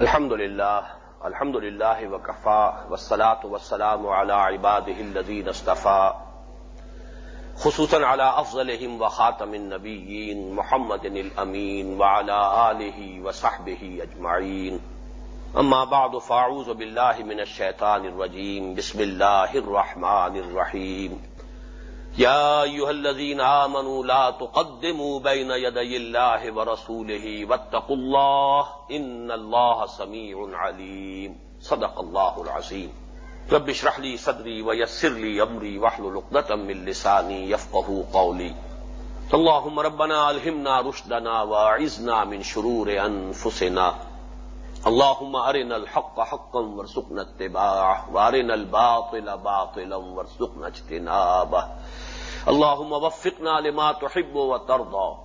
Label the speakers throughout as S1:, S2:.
S1: الحمد لله الحمد لله وكفى والصلاة والسلام على عباده الذين اصطفى خصوصا على أفضلهم وخاتم النبيين محمد الأمين وعلى آله وصحبه أجمعين أما بعد فأعوذ بالله من الشيطان الرجيم بسم الله الرحمن الرحيم يا أيها الذين آمنوا لا تقدموا بين يدي الله ورسوله واتقوا الله إن الله سميع عليم. صدق الله العظيم. رب اشرح لي صدري ويسر لي أمري واحلل عقدة من لساني يفقهوا قولي. اللهم ربنا ألهمنا رشدنا واعذنا من شرور أنفسنا. اللهم أرنا الحق حقا وارزقنا اتباعه، وأرنا الباطل باطلا وارزقنا اجتنابه. اللهم وفقنا لما تحب وترضى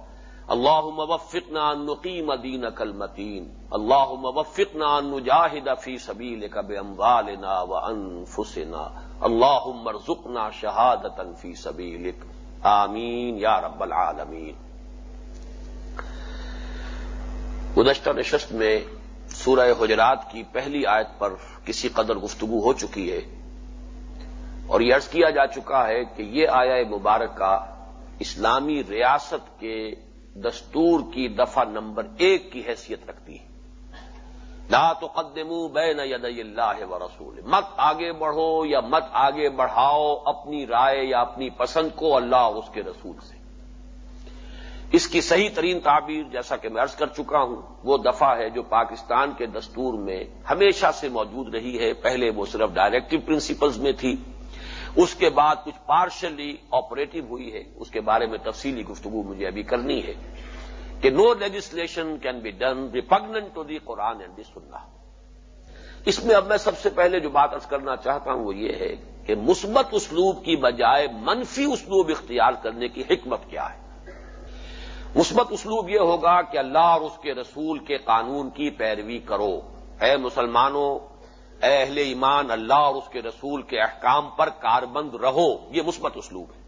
S1: اللهم وفقنا أن نقيم دينك المتين اللهم وفقنا أن نجاهد في سبيلك بأموالنا وأنفسنا اللهم ارزقنا شهادة في سبيلك آمين يا رب العالمين گزشتہ نشست میں سورہ حجرات کی پہلی آیت پر کسی قدر گفتگو ہو چکی ہے. اور یہ عرض کیا جا چکا ہے کہ یہ آیا مبارکہ اسلامی ریاست کے دستور کی دفعہ نمبر ایک کی حیثیت رکھتی ہے۔ لا تقدموا بین یدی اللہ و رسول۔ مت آگے بڑھو یا مت آگے بڑھاؤ اپنی رائے یا اپنی پسند کو اللہ اور اس کے رسول سے۔ اس کی صحیح ترین تعبیر جیسا کہ میں عرض کر چکا ہوں، وہ دفعہ ہے جو پاکستان کے دستور میں ہمیشہ سے موجود رہی ہے۔ پہلے وہ صرف ڈائریکٹو پرنسپلز میں تھی اس کے بعد کچھ پارشلی آپریٹو ہوئی ہے، اس کے بارے میں تفصیلی گفتگو مجھے ابھی کرنی ہے کہ no legislation can be done repugnant to the Quran and the Sunnah اس میں اب میں سب سے پہلے جو بات ارض کرنا چاہتا ہوں وہ یہ ہے کہ مثبت اسلوب کی بجائے منفی اسلوب اختیار کرنے کی حکمت کیا ہے۔ مثبت اسلوب یہ ہوگا کہ اللہ اور اس کے رسول کے قانون کی پیروی کرو۔ اے مسلمانوں اے اہل ایمان، اللہ اور اس کے رسول کے احکام پر کاربند رہو۔ یہ مثبت اسلوب ہے۔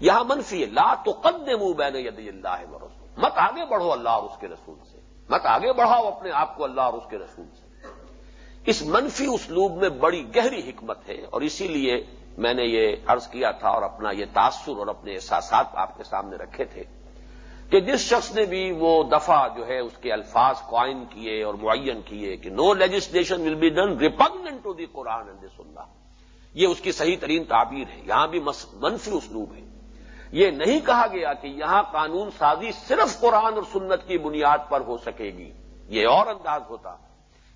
S1: یہاں منفی ہے، لا تو قد منہ بین ید اللہ و رسول۔ مت آگے بڑھو اللہ اور اس کے رسول سے۔ مت آگے بڑھاؤ اپنے آپ کو اللہ اور اس کے رسول سے۔ اس منفی اسلوب میں بڑی گہری حکمت ہے اور اسی لیے میں نے یہ عرض کیا تھا اور اپنا یہ تاثر اور اپنے احساسات آپ کے سامنے رکھے تھے۔ کہ جس شخص نے بھی وہ دفعہ جو ہے اس کے الفاظ قائم کیے اور معین کیے کہ no legislation will be done repugnant to the Quran and Sunnah یہ اس کی صحیح ترین تعبیر ہے. یہاں بھی منفی اسلوب ہے. یہ نہیں کہا گیا کہ یہاں قانون سازی صرف قرآن اور سنت کی بنیاد پر ہو سکے گی. یہ اور انداز ہوتا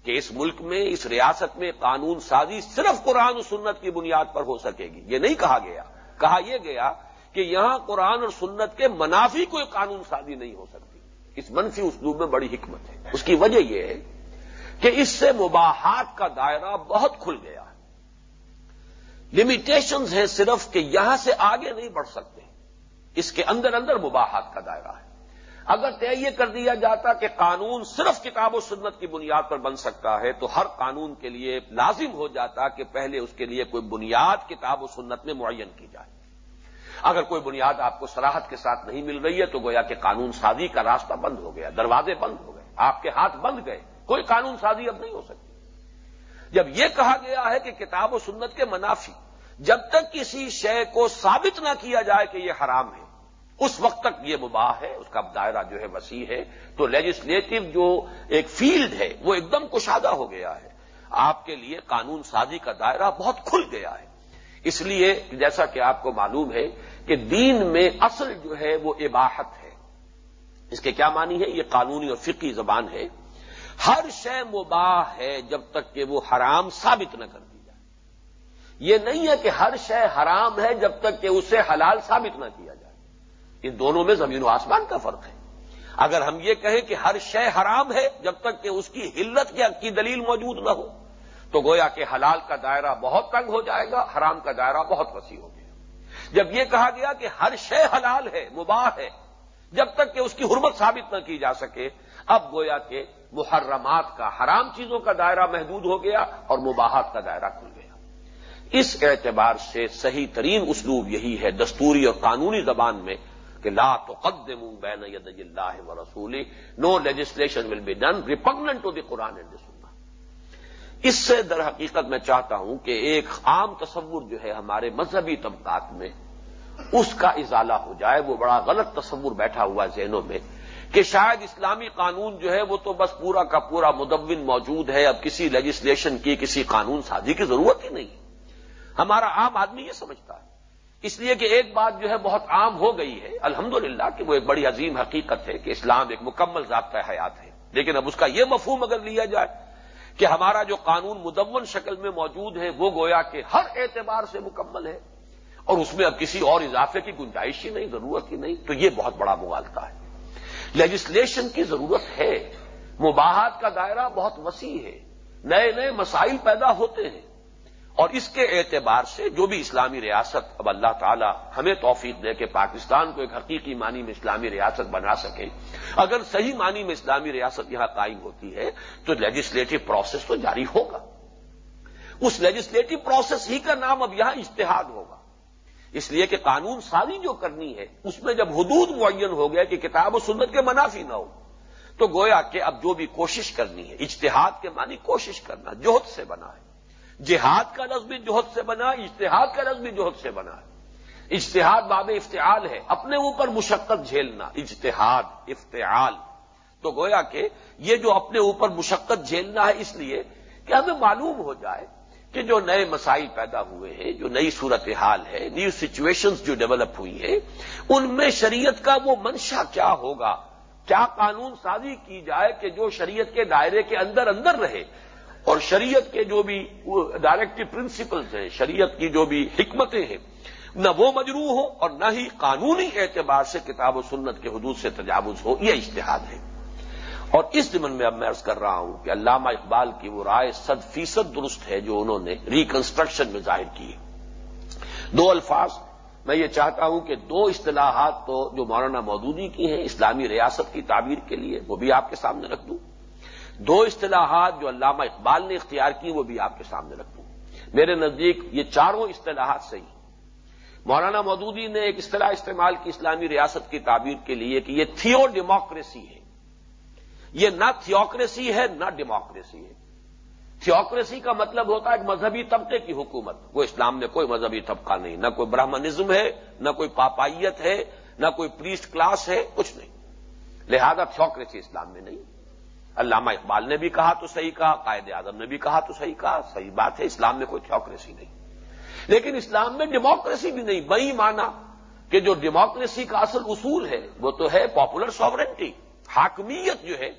S1: کہ اس ملک میں، اس ریاست میں قانون سازی صرف قرآن اور سنت کی بنیاد پر ہو سکے گی. یہ نہیں کہا گیا. کہا یہ گیا کہ یہاں قرآن اور سنت کے منافی کوئی قانون سازی نہیں ہو سکتی۔ اس منفی اسلوب میں بڑی حکمت ہے۔ اس کی وجہ یہ ہے کہ اس سے مباحات کا دائرہ بہت کھل گیا ہے۔ لمیٹیشنز ہیں صرف کہ یہاں سے آگے نہیں بڑھ سکتے۔ اس کے اندر اندر مباحات کا دائرہ ہے۔ اگر طے یہ کر دیا جاتا کہ قانون صرف کتاب و سنت کی بنیاد پر بن سکتا ہے تو ہر قانون کے لیے لازم ہو جاتا کہ پہلے اس کے لیے کوئی بنیاد کتاب و سنت میں معین کی جائے۔ اگر کوئی بنیاد آپ کو سراہد کے ساتھ نہیں مل رہی ہے تو گویا کہ قانون سازی کا راستہ بند ہو گیا، دروازے بند ہو گئے، آپ کے ہاتھ بند گئے، کوئی قانون سازی اب نہیں ہو سکتی۔ جب یہ کہا گیا ہے کہ کتاب و سنت کے منافی جب تک کسی شے کو ثابت نہ کیا جائے کہ یہ حرام ہے، اس وقت تک یہ مباح ہے، اس کا دائرہ جو ہے وسیع ہے، تو لیجسلیٹو جو ایک فیلڈ ہے، وہ ایک دم کشادہ ہو گیا ہے۔ آپ کے لیے قانون سازی کا دائرہ بہت کھل گیا ہے۔ اس لیے جیسا کہ آپ کو معلوم ہے کہ دین میں اصل جو ہے وہ اباحت ہے۔ اس کے کیا معنی ہے؟ یہ قانونی اور فقی زبان ہے۔ ہر شے مباح ہے جب تک کہ وہ حرام ثابت نہ کر دی جائے۔ یہ نہیں ہے کہ ہر شے حرام ہے جب تک کہ اسے حلال ثابت نہ کیا جائے۔ ان دونوں میں زمین و آسمان کا فرق ہے۔ اگر ہم یہ کہیں کہ ہر شے حرام ہے جب تک کہ اس کی حلت کی دلیل موجود نہ ہو تو گویا کہ حلال کا دائرہ بہت تنگ ہو جائے گا، حرام کا دائرہ بہت وسیع ہو گیا۔ جب یہ کہا گیا کہ ہر شے حلال ہے، مباح ہے، جب تک کہ اس کی حرمت ثابت نہ کی جا سکے، اب گویا کہ محرمات کا حرام چیزوں کا دائرہ محدود ہو گیا اور مباحات کا دائرہ کھل گیا۔ اس اعتبار سے صحیح ترین اسلوب یہی ہے دستوری اور قانونی زبان میں کہ لا تو بین ید اللہ و رسول no legislation will be done repugnant to the Quran and Sunnah اس سے در حقیقت میں چاہتا ہوں کہ ایک عام تصور جو ہے ہمارے مذہبی طبقات میں اس کا ازالہ ہو جائے۔ وہ بڑا غلط تصور بیٹھا ہوا ذہنوں میں کہ شاید اسلامی قانون جو ہے وہ تو بس پورا کا پورا مدون موجود ہے۔ اب کسی لیجسلیشن کی، کسی قانون سازی کی ضرورت ہی نہیں۔ ہمارا عام آدمی یہ سمجھتا ہے۔ اس لیے کہ ایک بات جو ہے بہت عام ہو گئی ہے۔ الحمدللہ کہ وہ ایک بڑی عظیم حقیقت ہے کہ اسلام ایک مکمل ضابطہ حیات ہے۔ لیکن اب اس کا یہ مفہوم اگر لیا جائے کہ ہمارا جو قانون مدون شکل میں موجود ہے، وہ گویا کہ ہر اعتبار سے مکمل ہے۔ اور اس میں اب کسی اور اضافے کی گنجائش ہی نہیں، ضرورت ہی نہیں۔ تو یہ بہت بڑا مغالطہ ہے۔ لیجسلیشن کی ضرورت ہے۔ مباحت کا دائرہ بہت وسیع ہے۔ نئے نئے مسائل پیدا ہوتے ہیں۔ اور اس کے اعتبار سے جو بھی اسلامی ریاست اب اللہ تعالی ہمیں توفیق دے کہ پاکستان کو ایک حقیقی معنی میں اسلامی ریاست بنا سکے، اگر صحیح معنی میں اسلامی ریاست یہاں قائم ہوتی ہے، تو لیجسلیٹو پروسیس تو جاری ہوگا۔ اس لیجسلیٹو پروسیس ہی کا نام اب یہاں اشتہاد ہوگا۔ اس لیے کہ قانون سازی جو کرنی ہے، اس میں جب حدود معین ہو گیا کہ کتاب و سنت کے منافی نہ ہو، تو گویا کہ اب جو بھی کوشش کرنی ہے، اجتہاد کے معنی کوشش کرنا جوہد سے بنا ہے۔ جہاد کا لفظ بھی جوہد سے بنا اشتہاد کا لفظ بھی جوہد سے بنا۔ ہے اجتہاد باب افتعال ہے، اپنے اوپر مشقت جھیلنا۔ اجتہاد، افتعال۔ تو گویا کہ یہ جو اپنے اوپر مشقت جھیلنا ہے، اس لیے کہ ہمیں معلوم ہو جائے کہ جو نئے مسائل پیدا ہوئے ہیں، جو نئی صورتحال ہے نیو سچویشنز جو ڈیولپ ہوئی ہیں، ان میں شریعت کا وہ منشا کیا ہوگا؟ کیا قانون سازی کی جائے کہ جو شریعت کے دائرے کے اندر اندر رہے؟ اور شریعت کے جو بھی ڈائریکٹو پرنسپلز ہیں، شریعت کی جو بھی حکمتیں ہیں، نہ وہ مجروح ہو اور نہ ہی قانونی اعتبار سے کتاب و سنت کے حدود سے تجاوز ہو، یہ اشتہاد ہے۔ اور اس دمن میں اب میں عرض کر رہا ہوں کہ علامہ اقبال کی وہ رائے صد فیصد درست ہے جو انہوں نے ریکنسٹرکشن میں ظاہر کی ہے۔ دو الفاظ، میں یہ چاہتا ہوں کہ دو اصطلاحات تو جو مولانا مودودی کی ہیں، اسلامی ریاست کی تعبیر کے لیے، وہ بھی آپ کے سامنے رکھ دوں۔ دو اصطلاحات جو علامہ اقبال نے اختیار کی وہ بھی آپ کے سامنے رکھ دوں میرے نزدیک یہ چاروں اصطلاحات صحیح مولانا مودودی نے ایک اصطلاح استعمال کی اسلامی ریاست کی تعبیر کے لیے کہ یہ تھیو ڈیموکریسی ہے۔ یہ نہ تھیوکریسی ہے، نہ ڈیموکریسی ہے۔ تھیوکریسی کا مطلب ہوتا ہے ایک مذہبی طبقے کی حکومت۔ وہ اسلام میں کوئی مذہبی طبقہ نہیں، نہ کوئی برہمنزم ہے، نہ کوئی پاپائیت ہے، نہ کوئی پریسٹ کلاس ہے، کچھ نہیں۔ لہذا تھیوکریسی اسلام میں نہیں۔ علامہ اقبال نے بھی کہا تو صحیح کہا، قائد اعظم نے بھی کہا تو صحیح کہا، صحیح بات ہے، اسلام میں کوئی تھیوکریسی نہیں۔ لیکن اسلام میں ڈیموکریسی بھی نہیں، بئی مانا کہ جو ڈیموکریسی کا اصل اصول ہے، وہ تو ہے پاپولر ساورنٹی حاکمیت جو ہے،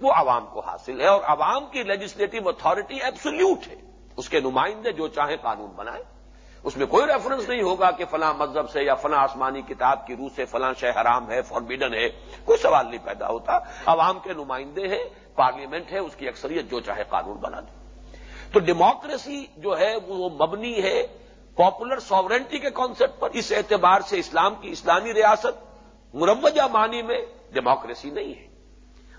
S1: وہ عوام کو حاصل ہے اور عوام کی لیجسلیٹو اتارٹی ایبسلیوٹ ہے۔ اس کے نمائندے جو چاہیں قانون بنائیں۔ اس میں کوئی ریفرنس نہیں ہوگا کہ فلاں مذہب سے یا فلاں آسمانی کتاب کی روح سے فلاں شہ حرام ہے فاربیڈن ہے، کوئی سوال نہیں پیدا ہوتا۔ عوام کے نمائندے ہیں پارلیمنٹ ہے، اس کی اکثریت جو چاہے قانون بنا دے۔ تو ڈیموکریسی جو ہے، وہ مبنی ہے پاپولر ساورنٹی کے کانسیپٹ پر۔ اس اعتبار سے اسلام کی اسلامی ریاست مروجہ معنی میں ڈیموکریسی نہیں ہے۔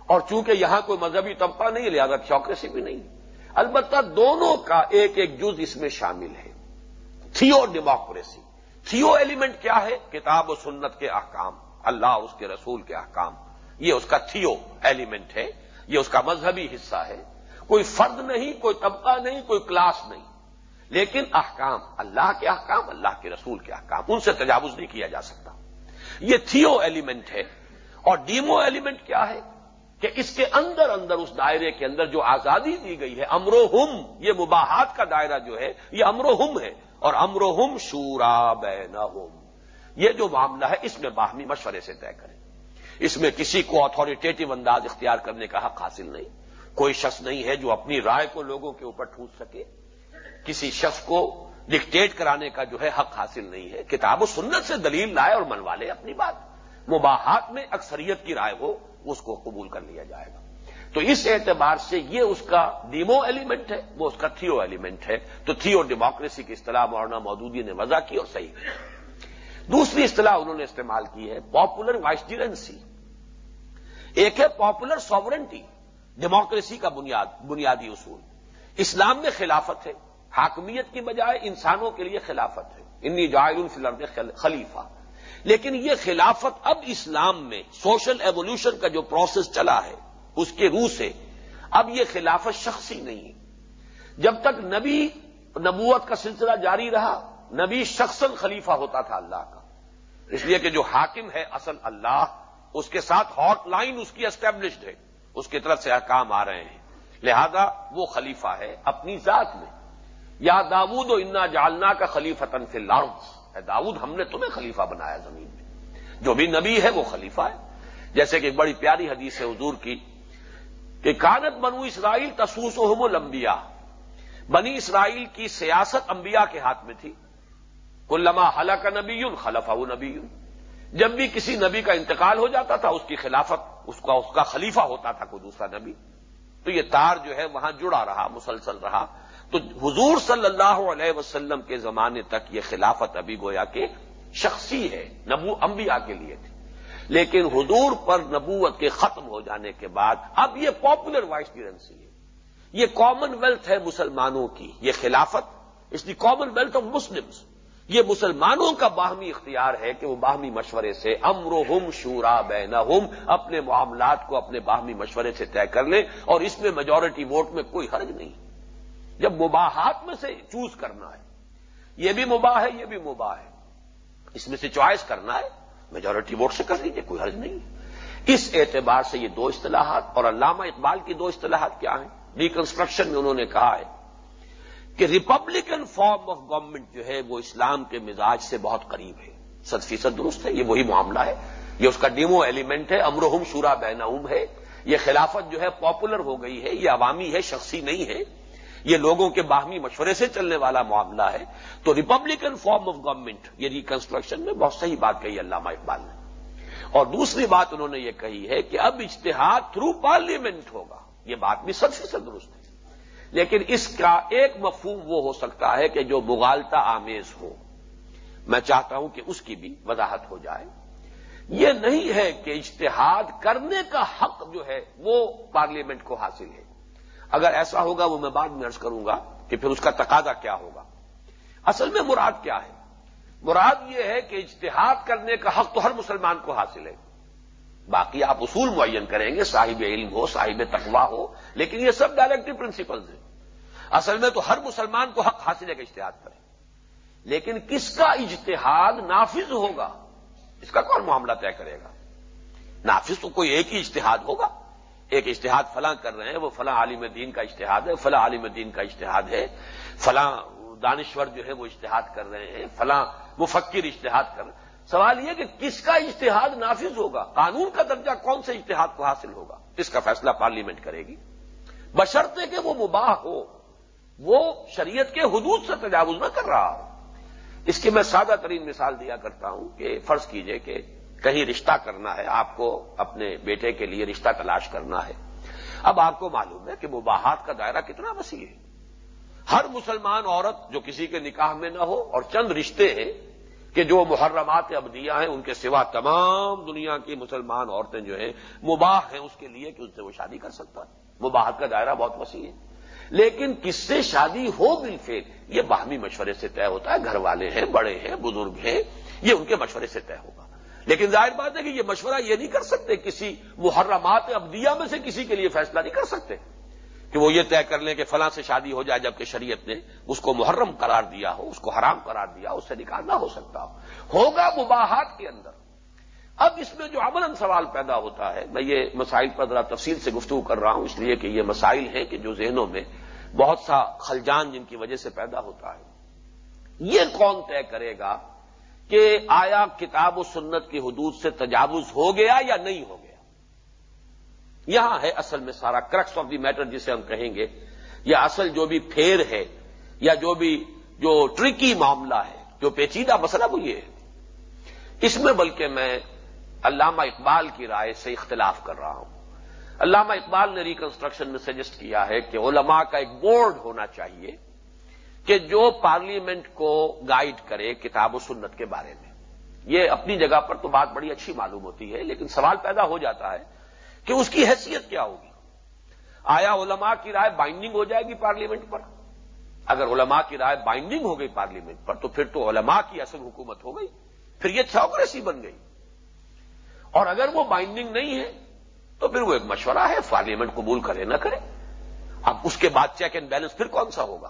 S1: اور چونکہ یہاں کوئی مذہبی طبقہ نہیں، لہذا تھیوکریسی بھی نہیں۔ البتہ دونوں کا ایک ایک جز اس میں شامل ہے۔ تھیو ڈیموکریسی۔ تھیو ایلیمنٹ کیا ہے؟ کتاب و سنت کے احکام۔ اللہ اور اس کے رسول کے احکام۔ یہ اس کا تھیو ایلیمنٹ ہے۔ یہ اس کا مذہبی حصہ ہے۔ کوئی فرد نہیں، کوئی طبقہ نہیں، کوئی کلاس نہیں۔ لیکن احکام، اللہ کے احکام، اللہ کے رسول کے احکام، ان سے تجاوز نہیں کیا جا سکتا۔ یہ تھیو ایلیمنٹ ہے۔ اور ڈیمو ایلیمنٹ کیا ہے؟ کہ اس کے اندر اندر، اس دائرے کے اندر جو آزادی دی گئی ہے امرو ہم یہ مباحات کا دائرہ جو ہے، یہ امرو ہم ہے۔ اور امرو ہم شورا بین یہ جو معاملہ ہے، اس میں باہمی مشورے سے طے کریں۔ اس میں کسی کو اتارٹیٹو انداز اختیار کرنے کا حق حاصل نہیں۔ کوئی شخص نہیں ہے جو اپنی رائے کو لوگوں کے اوپر ٹھوس سکے۔ کسی شخص کو ڈکٹیٹ کرانے کا جو ہے حق حاصل نہیں ہے۔ کتاب و سنت سے دلیل لائے اور منوا لے اپنی بات۔ مباحات میں اکثریت کی رائے ہو، اس کو قبول کر لیا جائے گا۔ تو اس اعتبار سے یہ اس کا ڈیمو ایلیمنٹ ہے، وہ اس کا تھیو ایلیمنٹ ہے۔ تو تھیو ڈیموکریسی کی اصطلاح مولانا مودودی نے وضع کی اور صحیح۔ کی دوسری اصطلاح انہوں نے استعمال کی ہے پاپولر وائسڈیرنسی ایک ہے پاپولر ساورنٹی ڈیموکریسی کا بنیاد، بنیادی اصول۔ اسلام میں خلافت ہے، حاکمیت کی بجائے انسانوں کے لیے خلافت ہے۔ انی جائل فلرد خلیفہ۔ لیکن یہ خلافت اب اسلام میں سوشل ایوولوشن کا جو پروسیس چلا ہے، اس کے روح سے اب یہ خلافت شخصی نہیں ہے۔ جب تک نبی نبوت کا سلسلہ جاری رہا، نبی شخصن خلیفہ ہوتا تھا اللہ کا۔ اس لیے کہ جو حاکم ہے اصل اللہ، اس کے ساتھ ہاٹ لائن اس کی اسٹیبلشڈ ہے۔ اس کی طرف سے احکام آ رہے ہیں۔ لہذا وہ خلیفہ ہے اپنی ذات میں۔ یا داود و انا جالنا کا خلیفہ فی اے داود، ہم نے تمہیں خلیفہ بنایا زمین میں۔ جو بھی نبی ہے وہ خلیفہ ہے۔ جیسے کہ ایک بڑی پیاری حدیث ہے حضور کی کہ کانت بنو اسرائیل تسوس و لمبیا بنی اسرائیل کی سیاست انبیاء کے ہاتھ میں تھی۔ کلما حل کا نبی خلفا نبی جب بھی کسی نبی کا انتقال ہو جاتا تھا، اس کی خلافت، اس کا اس کا خلیفہ ہوتا تھا کوئی دوسرا نبی، تو یہ تار جو ہے وہاں جڑا رہا، مسلسل رہا۔ تو حضور صلی اللہ علیہ وسلم کے زمانے تک یہ خلافت ابھی گویا کہ شخصی ہے، نبو، انبیاء کے لیے تھی۔ لیکن حضور پر نبوت کے ختم ہو جانے کے بعد، اب یہ پاپولر وائس کرنسی ہے۔ یہ کامن ویلتھ ہے مسلمانوں کی، یہ خلافت، اس the commonwealth of Muslims یہ مسلمانوں کا باہمی اختیار ہے کہ وہ باہمی مشورے سے امر ہم شورا بین اپنے معاملات کو اپنے باہمی مشورے سے طے کر لیں اور اس میں میجورٹی ووٹ میں کوئی حرج نہیں۔ جب مباحات میں سے چوز کرنا ہے، یہ بھی مباح ہے، یہ بھی مباح ہے۔ اس میں سے چوائس کرنا ہے میجورٹی ووٹ سے کر لیجیے کوئی حرج نہیں۔ اس اعتبار سے یہ دو اصطلاحات اور علامہ اقبال کی دو اصطلاحات کیا ہیں؟ ریکنسٹرکشن میں انہوں نے کہا ہے کہ ریپبلکن فارم آف گورنمنٹ جو ہے وہ اسلام کے مزاج سے بہت قریب ہے۔ ست فیصد درست ہے، یہ وہی معاملہ ہے۔ یہ اس کا ڈیمو ایلیمنٹ ہے، امرحم شورا بین ہے۔ یہ خلافت جو ہے پاپولر ہو گئی ہے، یہ عوامی ہے، شخصی نہیں ہے۔ یہ لوگوں کے باہمی مشورے سے چلنے والا معاملہ ہے۔ تو ریپبلکن فارم آف گورنمنٹ یہ ریکنسٹرکشن میں بہت صحیح بات کہی علامہ اقبال نے۔ اور دوسری بات انہوں نے یہ کہی ہے کہ اب اجتہاد تھرو پارلیمنٹ ہوگا۔ یہ بات بھی سب سے درست ہے۔ لیکن اس کا ایک مفہوم وہ ہو سکتا ہے کہ جو مغالتا آمیز ہو۔ میں چاہتا ہوں کہ اس کی بھی وضاحت ہو جائے۔ یہ نہیں ہے کہ اجتہاد کرنے کا حق جو ہے وہ پارلیمنٹ کو حاصل ہے۔ اگر ایسا ہوگا وہ میں بعد میں ارض کروں گا کہ پھر اس کا تقاضا کیا ہوگا۔ اصل میں مراد کیا ہے؟ مراد یہ ہے کہ اجتہاد کرنے کا حق تو ہر مسلمان کو حاصل ہے۔ باقی آپ اصول معین کریں گے، صاحب علم ہو، صاحب تقوا ہو، لیکن یہ سب ڈائریکٹو پرنسپلز ہیں۔ اصل میں تو ہر مسلمان کو حق حاصل ہے کہ اشتہاد کرے۔ لیکن کس کا اجتہاد نافذ ہوگا؟ اس کا کون معاملہ طے کرے گا؟ نافذ تو کوئی ایک ہی اشتہاد ہوگا۔ ایک اشتہاد فلاں کر رہے ہیں، وہ فلاں عالم دین کا اشتہاد ہے، فلاں عالم دین کا اشتہاد ہے، فلاں دانشور جو ہے وہ اشتہاد کر رہے ہیں، فلاں مفکر اشتہاد کر رہے ہیں۔ سوال یہ کہ کس کا اشتہاد نافذ ہوگا؟ قانون کا درجہ کون سے اشتہاد کو حاصل ہوگا؟ اس کا فیصلہ پارلیمنٹ کرے گی۔ بشرطے کہ وہ مباح ہو۔ وہ شریعت کے حدود سے تجاوز نہ کر رہا ہو۔ اس کی میں سادہ ترین مثال دیا کرتا ہوں کہ فرض کیجیے کہ کہیں رشتہ کرنا ہے، آپ کو اپنے بیٹے کے لیے رشتہ تلاش کرنا ہے۔ اب آپ کو معلوم ہے کہ مباحات کا دائرہ کتنا وسیع ہے۔ ہر مسلمان عورت جو کسی کے نکاح میں نہ ہو اور چند رشتے ہیں کہ جو محرمات ابدیہ ہیں، ان کے سوا تمام دنیا کی مسلمان عورتیں جو ہیں، مباح ہیں اس کے لیے کہ ان سے وہ شادی کر سکتا ہے۔ مباحت کا دائرہ بہت وسیع ہے۔ لیکن کس سے شادی ہو بالفیل یہ باہمی مشورے سے طے ہوتا ہے گھر والے ہیں، بڑے ہیں، بزرگ ہیں، یہ ان کے مشورے سے طے ہوگا۔ لیکن ظاہر بات ہے کہ یہ مشورہ یہ نہیں کر سکتے، کسی محرمات ابدیہ میں سے کسی کے لیے فیصلہ نہیں کر سکتے کہ وہ یہ طے کر لیں کہ فلاں سے شادی ہو جائے جبکہ شریعت نے اس کو محرم قرار دیا ہو، اس کو حرام قرار دیا اس سے نکال نہ ہو سکتا ہو۔ ہوگا مباحات کے اندر۔ اب اس میں جو عمل سوال پیدا ہوتا ہے، میں یہ مسائل پر ذرا تفصیل سے گفتگو کر رہا ہوں، اس لیے کہ یہ مسائل ہیں کہ جو ذہنوں میں بہت سا خلجان جن کی وجہ سے پیدا ہوتا ہے۔ یہ کون طے کرے گا کہ آیا کتاب و سنت کی حدود سے تجاوز ہو گیا یا نہیں ہو گیا؟ یہاں ہے اصل میں سارا کرکس آف دی میٹر جسے ہم کہیں گے۔ یا اصل جو بھی پھیر ہے، یا جو بھی جو ٹرکی معاملہ ہے، جو پیچیدہ مسئلہ وہ یہ ہے۔ اس میں بلکہ میں علامہ اقبال کی رائے سے اختلاف کر رہا ہوں۔ علامہ اقبال نے ریکنسٹرکشن میں سجیسٹ کیا ہے کہ علماء کا ایک بورڈ ہونا چاہیے کہ جو پارلیمنٹ کو گائیڈ کرے کتاب و سنت کے بارے میں۔ یہ اپنی جگہ پر تو بات بڑی اچھی معلوم ہوتی ہے، لیکن سوال پیدا ہو جاتا ہے کہ اس کی حیثیت کیا ہوگی۔ آیا علماء کی رائے بائنڈنگ ہو جائے گی پارلیمنٹ پر؟ اگر علماء کی رائے بائنڈنگ ہو گئی پارلیمنٹ پر تو پھر تو علماء کی اصل حکومت ہو گئی۔ پھر یہ تھوکریسی بن گئی۔ اور اگر وہ بائنڈنگ نہیں ہے، تو پھر وہ ایک مشورہ ہے پارلیمنٹ قبول کرے نہ کرے۔ اب اس کے بعد چیک اینڈ بیلنس پھر کون سا ہوگا؟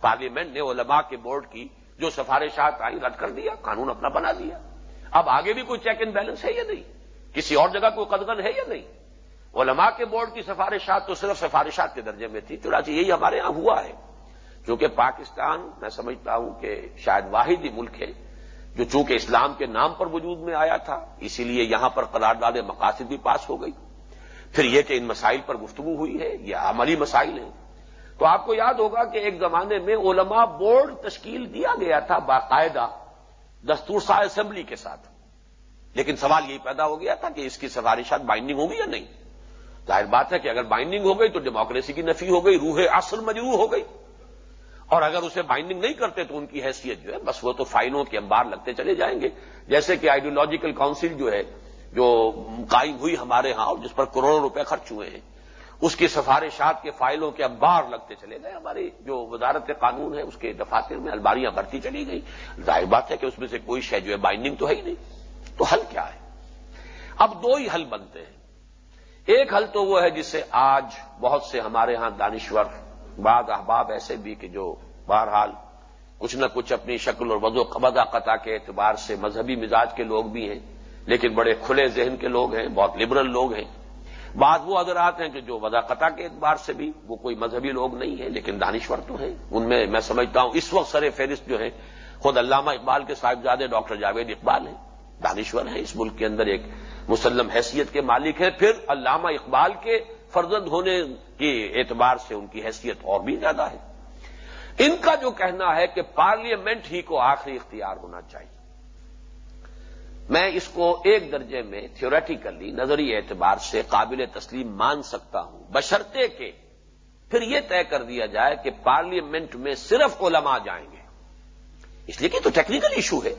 S1: پارلیمنٹ نے علماء کے بورڈ کی جو سفارشات آئی رد کر دیا، قانون اپنا بنا دیا۔ اب آگے بھی کوئی چیک اینڈ بیلنس ہے یا نہیں؟ کسی اور جگہ کوئی قدغن ہے یا نہیں؟ علماء کے بورڈ کی سفارشات تو صرف سفارشات کے درجے میں تھی، چنانچہ یہی ہمارے ہاں ہوا ہے۔ کیونکہ پاکستان، میں سمجھتا ہوں کہ شاید واحد ہی ملک ہے جو چونکہ اسلام کے نام پر وجود میں آیا تھا، اسی لیے یہاں پر قرارداد مقاصد بھی پاس ہو گئی۔ پھر یہ کہ ان مسائل پر گفتگو ہوئی ہے، یہ عملی مسائل ہیں۔ تو آپ کو یاد ہوگا کہ ایک زمانے میں علماء بورڈ تشکیل دیا گیا تھا باقاعدہ دستور سا اسمبلی کے ساتھ۔ لیکن سوال یہی پیدا ہو گیا تھا کہ اس کی سفارشات بائنڈنگ ہوگی یا نہیں؟ ظاہر بات ہے کہ اگر بائنڈنگ ہو گئی تو ڈیموکریسی کی نفی ہو گئی، روح اصل مجروح ہو گئی۔ اور اگر اسے بائنڈنگ نہیں کرتے تو ان کی حیثیت جو ہے، بس وہ تو فائنوں کے انبار لگتے چلے جائیں گے۔ جیسے کہ آئیڈیولوجیکل کاؤنسل جو ہے، جو قائم ہوئی ہمارے ہاں اور جس پر کروڑوں روپے خرچ ہوئے ہیں، اس کی سفارشات کے فائلوں کے انبار لگتے چلے گئے۔ ہماری جو وزارت قانون ہے، اس کے دفاتر میں الباریاں بھرتی چلی گئی ظاہر بات ہے کہ اس میں سے کوئی شے جو ہے بائنڈنگ تو ہے ہی نہیں۔ تو حل کیا ہے؟ اب دو ہی حل بنتے ہیں۔ ایک حل تو وہ ہے جسے آج بہت سے ہمارے ہاں دانشور بعض احباب ایسے بھی کہ جو بہرحال کچھ نہ کچھ اپنی شکل اور وضو قبضہ قطع کے اعتبار سے مذہبی مزاج کے لوگ بھی ہیں، لیکن بڑے کھلے ذہن کے لوگ ہیں، بہت لبرل لوگ ہیں۔ بعض وہ حضرات ہیں کہ جو وضاقتہ کے اعتبار سے بھی وہ کوئی مذہبی لوگ نہیں ہیں، لیکن دانشور تو ہیں۔ ان میں میں سمجھتا ہوں اس وقت سر فہرست جو ہے خود علامہ اقبال کے صاحبزادے ڈاکٹر جاوید اقبال ہیں۔ دانشور ہیں، اس ملک کے اندر ایک مسلم حیثیت کے مالک ہیں۔ پھر علامہ اقبال کے فرزند ہونے کے اعتبار سے ان کی حیثیت اور بھی زیادہ ہے۔ ان کا جو کہنا ہے کہ پارلیمنٹ ہی کو آخری اختیار ہونا چاہیے۔ میں اس کو ایک درجے میں تھیوریٹیکلی نظری اعتبار سے قابل تسلیم مان سکتا ہوں۔ بشرطے کے پھر یہ طے کر دیا جائے کہ پارلیمنٹ میں صرف علماء جائیں گے۔ اس لیے کہ تو ٹیکنیکل ایشو ہے۔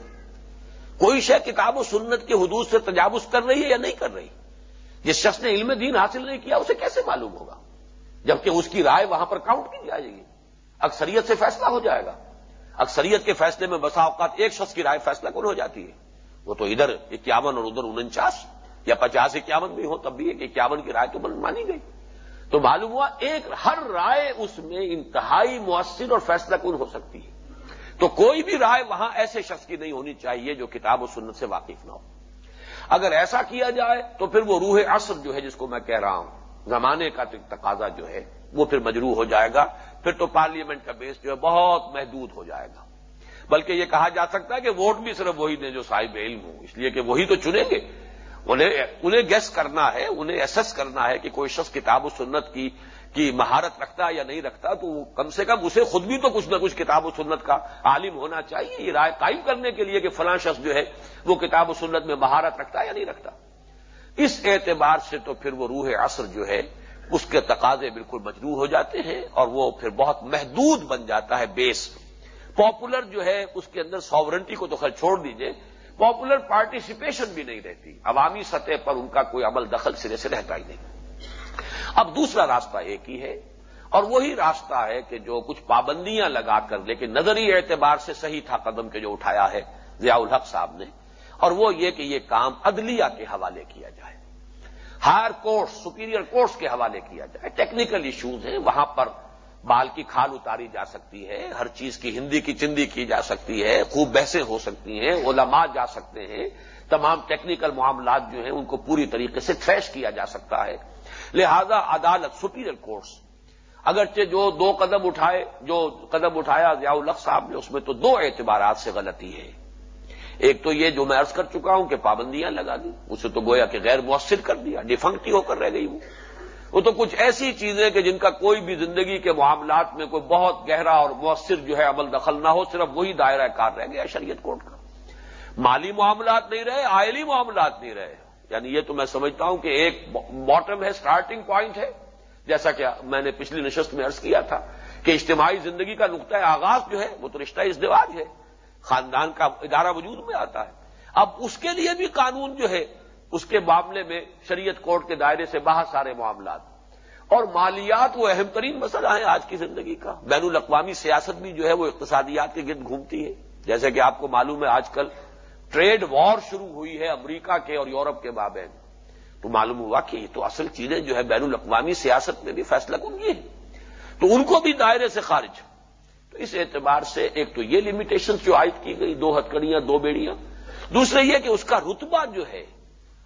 S1: کوئی شے کتاب و سنت کے حدود سے تجاوز کر رہی ہے یا نہیں کر رہی؟ جس شخص نے علم دین حاصل نہیں کیا، اسے کیسے معلوم ہوگا؟ جبکہ اس کی رائے وہاں پر کاؤنٹ کی جائے گی۔ اکثریت سے فیصلہ ہو جائے گا۔ اکثریت کے فیصلے میں بسا اوقات ایک شخص کی رائے فیصلہ کون ہو جاتی ہے۔ وہ تو ادھر اکیاون اور ادھر انچاس یا پچاس اکیاون بھی ہو، تب بھی ایک اکیاون کی رائے تو مانی گئی۔ تو معلوم ہوا ایک ہر رائے اس میں انتہائی مؤثر اور فیصلہ کن ہو سکتی ہے۔ تو کوئی بھی رائے وہاں ایسے شخص کی نہیں ہونی چاہیے جو کتاب و سنت سے واقف نہ ہو۔ اگر ایسا کیا جائے تو پھر وہ روح اصل جو ہے جس کو میں کہہ رہا ہوں، زمانے کا تقاضا جو ہے، وہ پھر مجروح ہو جائے گا۔ پھر تو پارلیمنٹ کا بیس جو ہے بہت محدود ہو جائے گا۔ بلکہ یہ کہا جا سکتا ہے کہ ووٹ بھی صرف وہی دیں جو صاحب علم ہوں، اس لیے کہ وہی تو چنیں گے۔ انہیں انہیں گیس کرنا ہے، انہیں ایسس کرنا ہے کہ کوئی شخص کتاب و سنت کی کی مہارت رکھتا یا نہیں رکھتا، تو کم سے کم اسے خود بھی تو کچھ نہ کچھ کتاب و سنت کا عالم ہونا چاہیے۔ یہ رائے قائم کرنے کے لیے کہ فلاں شخص جو ہے وہ کتاب و سنت میں مہارت رکھتا یا نہیں رکھتا۔ اس اعتبار سے تو پھر وہ روح عصر جو ہے، اس کے تقاضے بالکل مجروح ہو جاتے ہیں اور وہ پھر بہت محدود بن جاتا ہے بیس۔ پاپولر جو ہے، اس کے اندر ساورنٹی کو تو خیر چھوڑ دیجیے۔ پاپولر پارٹیسپیشن بھی نہیں رہتی۔ عوامی سطح پر ان کا کوئی عمل دخل سرے سے رہتا ہی نہیں۔ اب دوسرا راستہ ایک ہی ہے، اور وہی راستہ ہے کہ جو کچھ پابندیاں لگا کر، لیکن نظری اعتبار سے صحیح تھا قدم کے جو اٹھایا ہے ضیاء الحق صاحب نے، اور وہ یہ کہ یہ کام عدلیہ کے حوالے کیا جائے، ہائر کورس، سپیریئر کورس کے حوالے کیا جائے، ٹیکنیکل ایشوز ہیں، وہاں پر بال کی کھال اتاری جا سکتی ہے، ہر چیز کی ہندی کی چندی کی جا سکتی ہے، خوب بحثیں ہو سکتی ہیں، علماء جا سکتے ہیں تمام ٹیکنیکل معاملات جو ہیں ان کو پوری طریقے سے تھریش کیا جا سکتا ہے۔ لہذا عدالت سپیریئر کورٹس اگرچہ جو دو قدم اٹھائے، جو قدم اٹھایا ضیاء الق صاحب نے، اس میں تو دو اعتبارات سے غلطی ہے۔ ایک تو یہ جو میں عرض کر چکا ہوں کہ پابندیاں لگا دی، اسے تو گویا کہ غیر مؤثر کر دیا ڈیفنکٹی ہو کر رہ گئی وہ۔ وہ تو کچھ ایسی چیزیں کہ جن کا کوئی بھی زندگی کے معاملات میں کوئی بہت گہرا اور مؤثر جو ہے عمل دخل نہ ہو، صرف وہی دائرہ کار رہ گیا شریعت کوٹ کا۔ مالی معاملات نہیں رہے، آئلی معاملات نہیں رہے۔ یعنی یہ تو میں سمجھتا ہوں کہ ایک باٹم ہے سٹارٹنگ پوائنٹ ہے۔ جیسا کہ میں نے پچھلی نشست میں عرض کیا تھا کہ اجتماعی زندگی کا نقطۂ آغاز جو ہے، وہ تو رشتہ ازدواج ہے۔ خاندان کا ادارہ وجود میں آتا ہے۔ اب اس کے لیے بھی قانون جو ہے، اس کے معاملے میں شریعت کورٹ کے دائرے سے باہر سارے معاملات۔ اور مالیات وہ اہم ترین مسئلہ ہے آج کی زندگی کا۔ بین الاقوامی سیاست بھی جو ہے، وہ اقتصادیات کے گرد گھومتی ہے۔ جیسے کہ آپ کو معلوم ہے، آج کل ٹریڈ وار شروع ہوئی ہے امریکہ کے اور یورپ کے بابین۔ تو معلوم ہوا کہ یہ تو اصل چیزیں جو ہے بین الاقوامی سیاست میں بھی فیصلہ کن یہ ہے تو ان کو بھی دائرے سے خارج۔ تو اس اعتبار سے ایک تو یہ لمیٹیشن جو عائد کی گئی، دو ہتکڑیاں دو بیڑیاں۔ دوسرے یہ کہ اس کا رتبہ جو ہے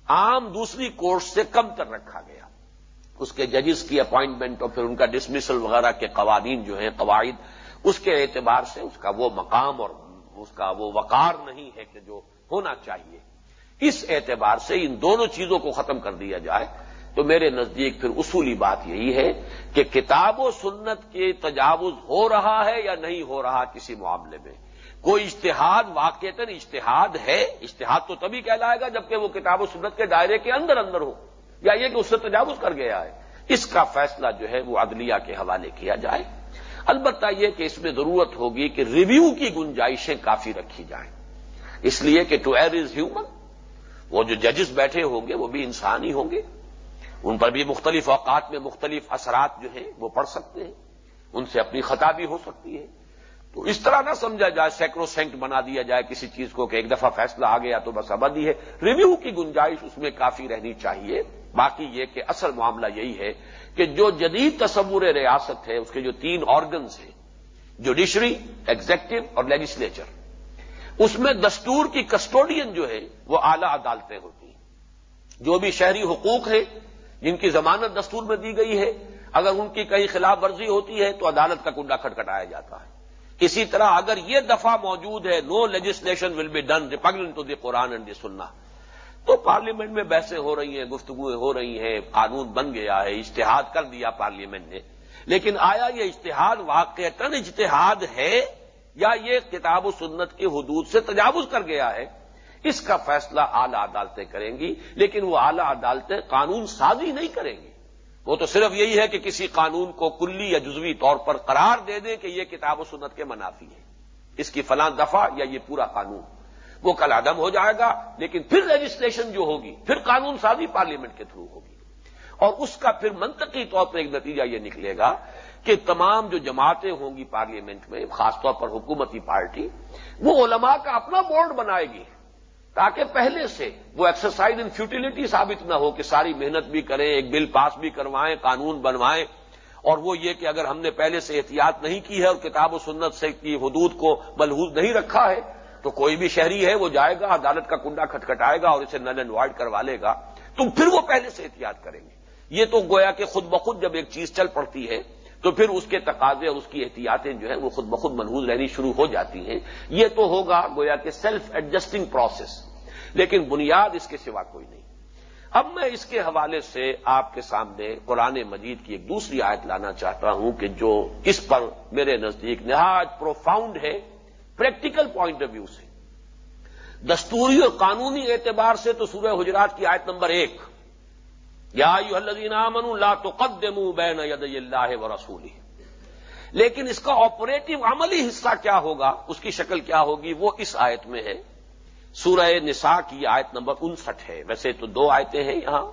S1: عام دوسری کورٹ سے کم تر رکھا گیا۔ اس کے ججز کی اپوائنٹمنٹ اور پھر ان کا ڈسمسل وغیرہ کے قوانین جو ہیں، قواعد، اس کے اعتبار سے اس کا وہ مقام اور اس کا وہ وقار نہیں ہے کہ جو ہونا چاہیے۔ اس اعتبار سے ان دونوں چیزوں کو ختم کر دیا جائے۔ تو میرے نزدیک پھر اصولی بات یہی ہے کہ کتاب و سنت کے تجاوز ہو رہا ہے یا نہیں ہو رہا کسی معاملے میں۔ کوئی اشتہاد واقعتاً اشتہاد ہے۔ اشتہاد تو تبھی کہلائے گا جبکہ وہ کتاب و سنت کے دائرے کے اندر اندر ہو۔ یا یہ کہ اس سے تجاوز کر گیا ہے۔ اس کا فیصلہ جو ہے وہ عدلیہ کے حوالے کیا جائے۔ البتہ یہ کہ اس میں ضرورت ہوگی کہ ریویو کی گنجائشیں کافی رکھی جائیں۔ اس لیے کہ ٹو ایئر از ہیومن وہ جو ججز بیٹھے ہوں گے وہ بھی انسان ہی ہوں گے۔ ان پر بھی مختلف اوقات میں مختلف اثرات جو ہیں وہ پڑ سکتے ہیں، ان سے اپنی خطا بھی ہو سکتی ہے۔ تو اس طرح نہ سمجھا جائے سینکڑوں سینٹ بنا دیا جائے کسی چیز کو کہ ایک دفعہ فیصلہ آ گیا تو بس ابدی ہے۔ ریویو کی گنجائش اس میں کافی رہنی چاہیے۔ باقی یہ کہ اصل معاملہ یہی ہے کہ جو جدید تصور ریاست ہے، اس کے جو تین آرگنز ہیں جوڈیشری ایگزیکٹو اور لیجسلیچر اس میں دستور کی کسٹوڈین جو ہے وہ اعلی عدالتیں ہوتی ہیں۔ جو بھی شہری حقوق ہیں، جن کی ضمانت دستور میں دی گئی ہے، اگر ان کی کہیں خلاف ورزی ہوتی ہے تو عدالت کا کنڈا کھٹکھٹایا جاتا ہے۔ اسی طرح اگر یہ دفعہ موجود ہے no legislation will be done repugnant to the Quran and the Sunnah تو پارلیمنٹ میں بحثیں ہو رہی ہیں گفتگویں ہو رہی ہیں، قانون بن گیا ہے اشتہاد کر دیا پارلیمنٹ نے۔ لیکن آیا یہ اشتہاد واقعتاً اجتہاد ہے یا یہ کتاب و سنت کی حدود سے تجاوز کر گیا ہے، اس کا فیصلہ اعلی عدالتیں کریں گی، لیکن وہ اعلی عدالتیں قانون سازی نہیں کریں گی۔ وہ تو صرف یہی ہے کہ کسی قانون کو کلی یا جزوی طور پر قرار دے دیں کہ یہ کتاب و سنت کے منافی ہے اس کی فلاں دفعہ یا یہ پورا قانون۔ وہ کل عدم ہو جائے گا، لیکن پھر رجسٹریشن جو ہوگی، پھر قانون سازی پارلیمنٹ کے تھرو ہوگی۔ اور اس کا پھر منطقی طور پر ایک نتیجہ یہ نکلے گا کہ تمام جو جماعتیں ہوں گی پارلیمنٹ میں، خاص طور پر حکومتی پارٹی، وہ علماء کا اپنا بورڈ بنائے گی تاکہ پہلے سے وہ ایکسرسائز ان فیوٹیلٹی ثابت نہ ہو کہ ساری محنت بھی کریں، ایک بل پاس بھی کروائیں، قانون بنوائیں۔ اور وہ یہ کہ اگر ہم نے پہلے سے احتیاط نہیں کی ہے اور کتاب و سنت سے کی حدود کو ملحوظ نہیں رکھا ہے، تو کوئی بھی شہری ہے، وہ جائے گا، عدالت کا کنڈا کھٹکھٹائے گا اور اسے نل اینڈ وائڈ کروا لے گا۔ تو پھر وہ پہلے سے احتیاط کریں گے۔ یہ تو گویا کہ خود بخود جب ایک چیز چل پڑتی ہے تو پھر اس کے تقاضے اور اس کی احتیاطیں جو ہیں وہ خود بخود منحوظ رہنی شروع ہو جاتی ہیں۔ یہ تو ہوگا گویا کہ سیلف ایڈجسٹنگ پروسیس لیکن بنیاد اس کے سوا کوئی نہیں۔ اب میں اس کے حوالے سے آپ کے سامنے قرآن مجید کی ایک دوسری آیت لانا چاہتا ہوں کہ جو اس پر میرے نزدیک نہایت پروفاؤنڈ ہے پریکٹیکل پوائنٹ آف ویو سے۔ دستوری اور قانونی اعتبار سے تو سورہ حجرات کی آیت نمبر ایک۔ یا من اللہ تو قدم بین ید اللہ و رسولی لیکن اس کا آپریٹو عملی حصہ کیا ہوگا؟ اس کی شکل کیا ہوگی؟ وہ اس آیت میں ہے۔ سورہ نساء کی آیت نمبر انسٹھ ہے۔ ویسے تو دو آیتیں ہیں یہاں۔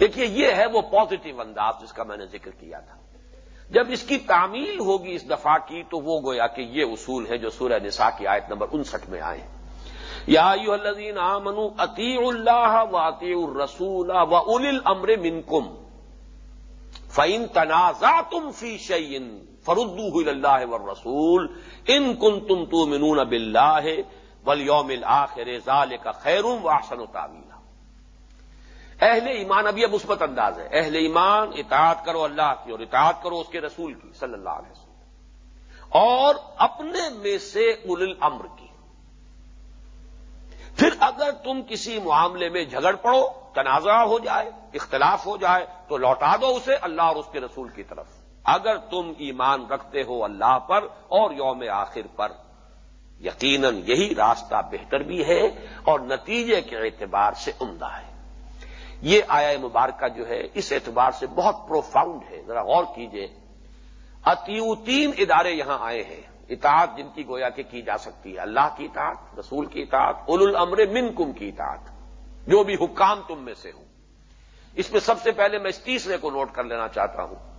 S1: دیکھیے، یہ ہے وہ پازیٹو انداز جس کا میں نے ذکر کیا تھا۔ جب اس کی تعمیل ہوگی اس دفعہ کی، تو وہ گویا کہ یہ اصول ہے جو سورہ نساء کی آیت نمبر انسٹھ میں آئے ہیں۔ یا الذین آمنوا اطیع اللہ و اطیع الرسول و اول الامر منکم فَإِن تَنَازَعْتُمْ فِي شَيْءٍ فَرُدُّوهُ إِلَى اللَّهِ وَالرَّسُولِ إِن كُنتُمْ تُؤْمِنُونَ بِاللَّهِ بل یوم آخر ظال کا خیروں و آسن اہل ایمان اب یہ مثبت انداز ہے۔ اہل ایمان اطاعت کرو اللہ کی اور اطاعت کرو اس کے رسول کی صلی اللہ علیہ وسلم اور اپنے میں سے ال الامر کی۔ پھر اگر تم کسی معاملے میں جھگڑ پڑو، تنازع ہو جائے، اختلاف ہو جائے، تو لوٹا دو اسے اللہ اور اس کے رسول کی طرف۔ اگر تم ایمان رکھتے ہو اللہ پر اور یوم آخر پر، یقیناً یہی راستہ بہتر بھی ہے اور نتیجے کے اعتبار سے عمدہ ہے۔ یہ آیا مبارکہ جو ہے، اس اعتبار سے بہت پروفاؤنڈ ہے۔ ذرا غور کیجیے۔ اتیو تین ادارے یہاں آئے ہیں۔ اطاعت جن کی گویا کہ کی جا سکتی ہے، اللہ کی اطاعت، رسول کی اطاعت اول الامر من کم کی اطاعت، جو بھی حکام تم میں سے ہوں اس میں سب سے پہلے میں اس تیسرے کو نوٹ کر لینا چاہتا ہوں۔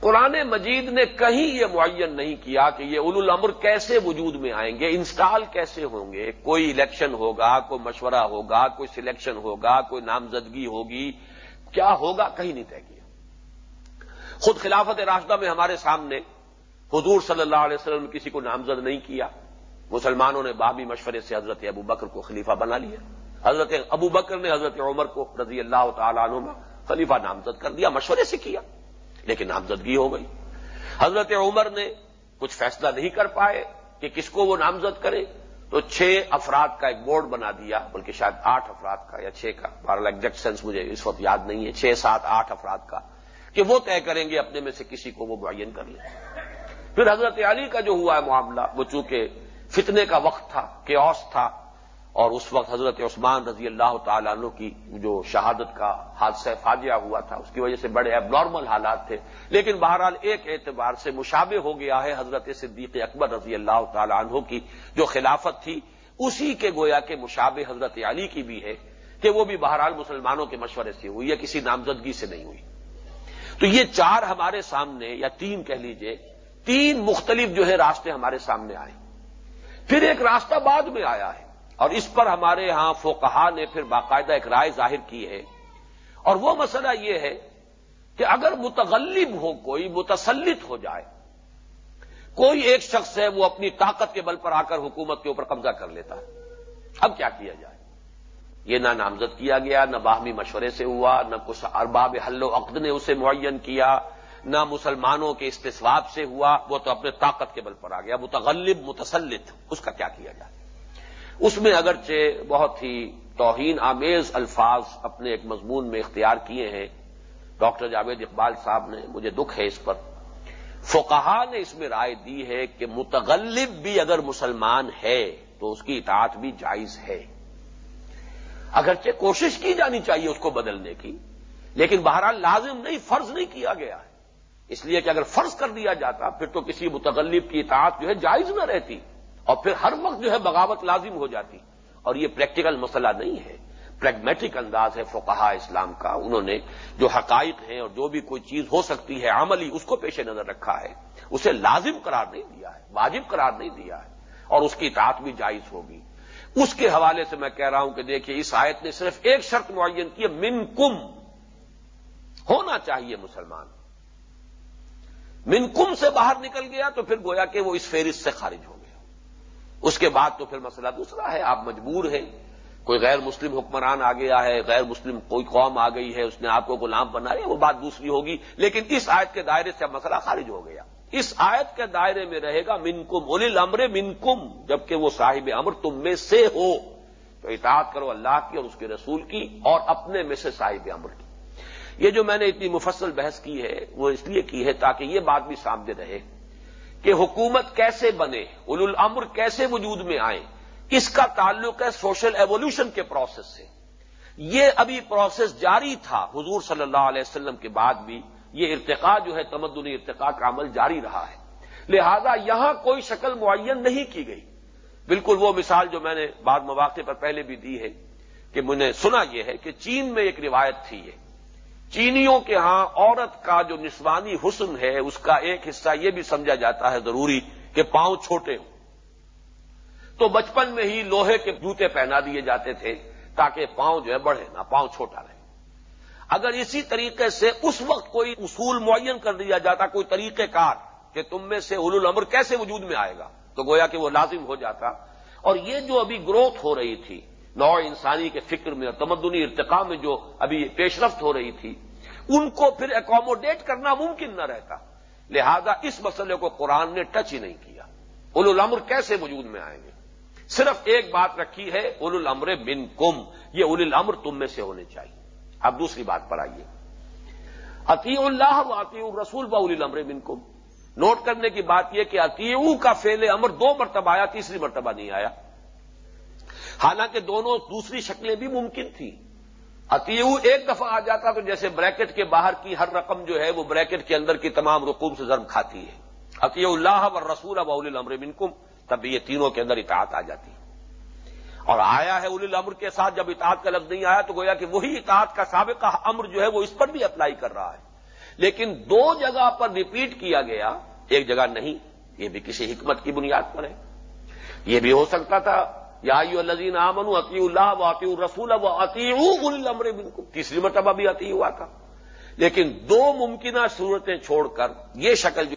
S1: قرآن مجید نے کہیں یہ معین نہیں کیا کہ یہ اول الامر کیسے وجود میں آئیں گے، انسٹال کیسے ہوں گے؟ کوئی الیکشن ہوگا، کوئی مشورہ ہوگا، کوئی سلیکشن ہوگا، کوئی نامزدگی ہوگی، کیا ہوگا؟ کہیں نہیں طے کیا۔ خود خلافت راشدہ میں ہمارے سامنے حضور صلی اللہ علیہ وسلم نے کسی کو نامزد نہیں کیا۔ مسلمانوں نے بابی مشورے سے حضرت ابو بکر کو خلیفہ بنا لیا۔ حضرت ابو بکر نے حضرت عمر کو رضی اللہ تعالیٰ عنہ خلیفہ نامزد کر دیا، مشورے سے کیا۔ لیکن نامزدگی ہو گئی۔ حضرت عمر نے کچھ فیصلہ نہیں کر پائے کہ کس کو وہ نامزد کرے۔ تو چھ افراد کا ایک بورڈ بنا دیا، بلکہ شاید آٹھ افراد کا یا چھ کا۔ بارہ ایگزیکٹ سینس مجھے اس وقت یاد نہیں ہے، چھ، سات، آٹھ افراد کا۔ کہ وہ طے کریں گے اپنے میں سے کسی کو وہ معین کر لیں پھر حضرت علی کا جو ہوا ہے معاملہ، وہ چونکہ فتنے کا وقت تھا، کیوس تھا، اور اس وقت حضرت عثمان رضی اللہ تعالیٰ عنہ کی جو شہادت کا حادثہ فاجعہ ہوا تھا، اس کی وجہ سے بڑے اب نارمل حالات تھے۔ لیکن بہرحال ایک اعتبار سے مشابہ ہو گیا ہے حضرت صدیق اکبر رضی اللہ تعالیٰ عنہ کی جو خلافت تھی، اسی کے گویا کے مشابہ حضرت علی کی بھی ہے کہ وہ بھی بہرحال مسلمانوں کے مشورے سے ہوئی یا کسی نامزدگی سے نہیں ہوئی۔ تو یہ چار ہمارے سامنے یا تین کہہ لیجیے تین مختلف جو ہے راستے ہمارے سامنے آئے۔ پھر ایک راستہ بعد میں آیا ہے۔ اور اس پر ہمارے ہاں فوکہ نے پھر باقاعدہ ایک رائے ظاہر کی ہے۔ اور وہ مسئلہ یہ ہے کہ اگر متغلب ہو کوئی، متسلط ہو جائے، کوئی ایک شخص ہے وہ اپنی طاقت کے بل پر آ کر حکومت کے اوپر قبضہ کر لیتا ہے۔ اب کیا کیا جائے؟ یہ نہ نامزد کیا گیا، نہ باہمی مشورے سے ہوا، نہ کچھ ارباب حل و عقد نے اسے معین کیا۔ نہ مسلمانوں کے استثواب سے ہوا، وہ تو اپنے طاقت کے بل پر آ گیا متغلب، متسلط، اس کا کیا کیا جائے؟ اس میں اگرچہ بہت ہی توہین، آمیز الفاظ اپنے ایک مضمون میں اختیار کیے ہیں۔ ڈاکٹر جاوید اقبال صاحب نے، مجھے دکھ ہے اس پر۔ فقہا نے اس میں رائے دی ہے کہ متغلب بھی اگر مسلمان ہے تو اس کی اطاعت بھی جائز ہے۔ اگرچہ کوشش کی جانی چاہیے اس کو بدلنے کی، لیکن بہرحال لازم نہیں، فرض نہیں کیا گیا ہے۔ اس لیے کہ اگر فرض کر دیا جاتا پھر تو کسی متغلب کی اطاعت جو ہے جائز نہ رہتی اور پھر ہر وقت جو ہے بغاوت لازم ہو جاتی اور یہ پریکٹیکل مسئلہ نہیں ہے۔ پریگمیٹک انداز ہے فقہا اسلام کا۔ انہوں نے جو حقائق ہیں اور جو بھی کوئی چیز ہو سکتی ہے عملی اس کو پیش نظر رکھا ہے۔ اسے لازم قرار نہیں دیا ہے، واجب قرار نہیں دیا ہے اور اس کی اطاعت بھی جائز ہوگی۔ اس کے حوالے سے میں کہہ رہا ہوں کہ دیکھیے اس آیت نے صرف ایک شرط معین کی ہے من کم ہونا چاہیے مسلمان۔ من کم سے باہر نکل گیا تو پھر گویا کہ وہ اس فہرست سے خارج ہو گیا۔ اس کے بعد تو پھر مسئلہ دوسرا ہے، آپ مجبور ہیں۔ کوئی غیر مسلم حکمران آ گیا ہے غیر مسلم کوئی قوم آ گئی ہے، اس نے آپ کو غلام بنا لیا، وہ بات دوسری ہوگی۔ لیکن اس آیت کے دائرے سے مسئلہ خارج ہو گیا۔ اس آیت کے دائرے میں رہے گا، منکم اول امر منکم، جبکہ وہ صاحب امر تم میں سے ہو۔ تو اطاعت کرو اللہ کی اور اس کے رسول کی اور اپنے میں سے صاحب امر کی۔ یہ جو میں نے اتنی مفصل بحث کی ہے، وہ اس لیے کی ہے تاکہ یہ بات بھی سامنے رہے کہ حکومت کیسے بنے اول الامر کیسے وجود میں آئے اس کا تعلق ہے سوشل ایوولوشن کے پروسیس سے۔ یہ ابھی پروسیس جاری تھا حضور صلی اللہ علیہ وسلم کے بعد بھی، یہ ارتقا جو ہے تمدنی ارتقا کا عمل جاری رہا ہے۔ لہذا یہاں کوئی شکل معین نہیں کی گئی۔ بالکل وہ مثال جو میں نے بعد مواقع پر پہلے بھی دی ہے کہ میں نے سنا یہ ہے کہ چین میں ایک روایت تھی یہ۔ چینیوں کے ہاں عورت کا جو نسوانی حسن ہے، اس کا ایک حصہ یہ بھی سمجھا جاتا ہے ضروری کہ پاؤں چھوٹے ہوں۔ تو بچپن میں ہی لوہے کے جوتے پہنا دیے جاتے تھے تاکہ پاؤں جو ہے بڑھے، نہ پاؤں چھوٹا رہے۔ اگر اسی طریقے سے اس وقت کوئی اصول معین کر دیا جاتا، کوئی طریقہ کار کہ تم میں سے اول الامر کیسے وجود میں آئے گا؟ تو گویا کہ وہ لازم ہو جاتا۔ اور یہ جو ابھی گروتھ ہو رہی تھی نو انسانی کے فکر میں اور تمدنی ارتقاء میں جو ابھی پیش رفت ہو رہی تھی، ان کو پھر اکوموڈیٹ کرنا ممکن نہ رہتا۔ لہذا اس مسئلے کو قرآن نے ٹچ ہی نہیں کیا۔ اول الامر کیسے وجود میں آئیں گے؟ صرف ایک بات رکھی ہے اول الامر بن کم یہ اول الامر تم میں سے ہونے چاہیے۔ اب دوسری بات پر آئیے۔ عطی اللہ و عطی الرسول باول الامر منکم۔ نوٹ کرنے کی بات یہ کہ عطیو کا فیل امر دو مرتبہ آیا، تیسری مرتبہ نہیں آیا۔ حالانکہ دونوں دوسری شکلیں بھی ممکن تھیں۔ عطیو ایک دفعہ آ جاتا تو جیسے بریکٹ کے باہر کی ہر رقم جو ہے وہ بریکٹ کے اندر کی تمام رقوم سے ضرب کھاتی ہے۔ عطی اللہ و رسول باول الامر منکم، تب یہ تینوں کے اندر اطاعت آ جاتی۔ ہے اور آیا ہے اول الامر کے ساتھ، جب اطاعت کا لفظ نہیں آیا تو گویا کہ وہی اطاعت کا سابقہ امر جو ہے وہ اس پر بھی اپلائی کر رہا ہے۔ لیکن دو جگہ پر ریپیٹ کیا گیا، ایک جگہ نہیں، یہ بھی کسی حکمت کی بنیاد پر ہے۔ یہ بھی ہو سکتا تھا یا الزین امن عطی اللہ و عطی الرسول و عطی المر بالکل تیسری مرتبہ بھی عطی ہوا تھا لیکن دو ممکنہ صورتیں چھوڑ کر یہ شکل جو